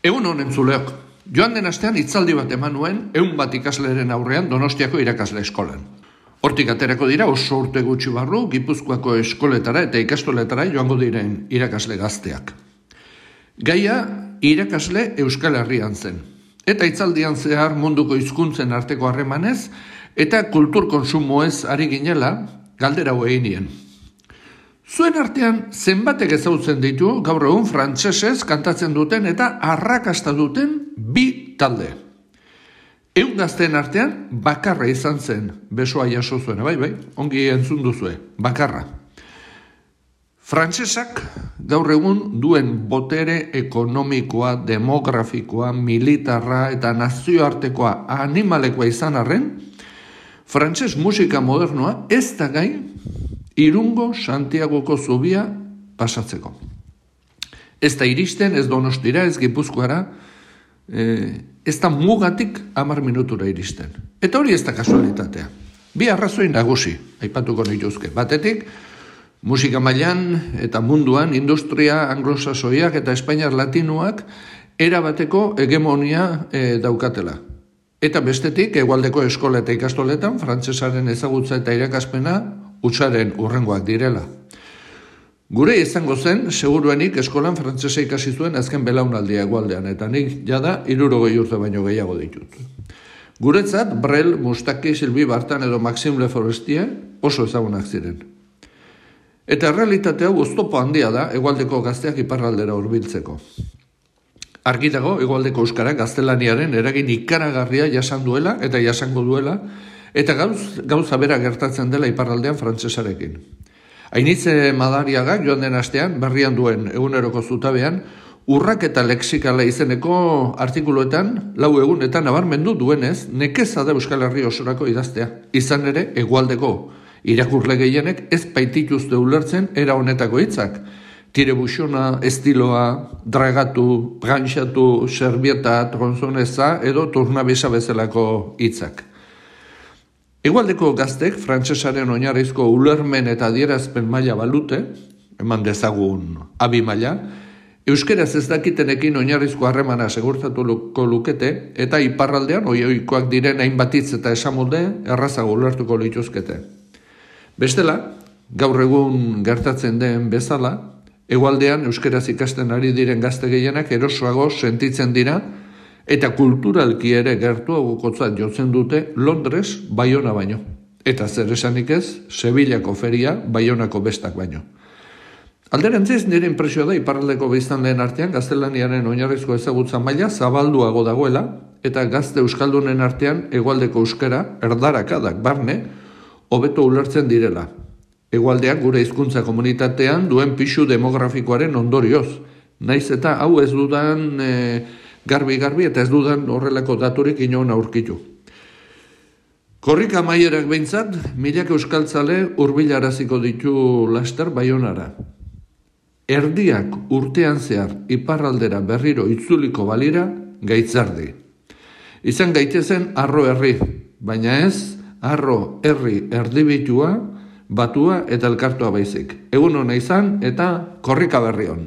Egun honen zuleok, joan den astean itzaldi bat eman nuen eun bat ikasleren aurrean donostiako irakasle eskolan. Hortik aterako dira oso urte gutxi barru, gipuzkoako eskoletara eta ikastoletara joango diren irakasle gazteak. Gaia irakasle Euskal Herrian zen. Eta itzaldian zehar munduko hizkuntzen arteko harremanez, eta kultur konsumoez ari ginela, galdera egin nien. Zuen artean zenbatek ezautzen ditu gaur egun frantsesez kantatzen duten eta arrakasta duten bi talde. Egun gazteen artean bakarra izan zen besoa jaso zuen, bai, bai, ongi entzun duzue, bakarra. Frantsesak gaur egun duen botere ekonomikoa, demografikoa, militarra eta nazioartekoa animalekoa izan arren, frantses musika modernoa ez da gai irungo Santiagoko zubia pasatzeko. Ez da iristen, ez donostira, ez gipuzkoara, e, ez da mugatik amar minutura iristen. Eta hori ez da kasualitatea. Bi arrazoi nagusi, aipatuko nituzke. Batetik, musika mailan eta munduan, industria anglosasoiak eta espainiar latinuak erabateko hegemonia e, daukatela. Eta bestetik, egualdeko eskola eta ikastoletan, frantsesaren ezagutza eta irakaspena utxaren urrengoak direla. Gure izango zen, seguruenik eskolan frantzesa ikasi zuen azken belaunaldia egualdean, eta nik jada irurogei urte baino gehiago ditut. Guretzat, Brel, Mustaki, Silbi, Bartan edo Maxim Leforestie oso ezagunak ziren. Eta realitatea guztopo handia da egualdeko gazteak iparraldera hurbiltzeko. Argi dago, egualdeko euskara gaztelaniaren eragin ikaragarria jasan duela eta jasango duela, eta gauz, gauza bera gertatzen dela iparraldean frantsesarekin. Ainitze madariaga joan den astean, berrian duen eguneroko zutabean, urrak eta leksikala izeneko artikuluetan, lau egunetan nabarmendu duenez, nekeza da Euskal Herri osorako idaztea. Izan ere, egualdeko irakurle gehienek ez baitituzte ulertzen era honetako hitzak. Tire busona, estiloa, dragatu, pranxatu, serbieta, tronzoneza edo turnabesa bezalako hitzak. Egualdeko gaztek, frantsesaren oinarrizko ulermen eta adierazpen maila balute, eman dezagun abi maila, euskeraz ez dakitenekin oinarrizko harremana segurtatuko lukete, eta iparraldean oioikoak diren hainbatitz eta esamolde errazago ulertuko lituzkete. Bestela, gaur egun gertatzen den bezala, egualdean euskeraz ikasten ari diren gazte gehienak erosoago sentitzen dira, eta kulturalki ere gertu agukotzat jotzen dute Londres Baiona baino. Eta zer esanik ez, Sevillako feria Baionako bestak baino. Alderantziz nire impresioa da iparraldeko biztan artean gaztelaniaren oinarrizko ezagutza maila zabalduago dagoela eta gazte euskaldunen artean egualdeko euskara erdarakadak barne hobeto ulertzen direla. Egualdeak gure hizkuntza komunitatean duen pixu demografikoaren ondorioz. Naiz eta hau ez dudan... E, garbi-garbi eta ez dudan horrelako daturik inon aurkitu. Korrika maierak behintzat, milak euskaltzale urbilaraziko ditu laster baionara. Erdiak urtean zehar iparraldera berriro itzuliko balira gaitzardi. Izan gaitezen arro herri, baina ez arro herri erdibitua, batua eta elkartua baizik. Egun hona izan eta korrika berri hon.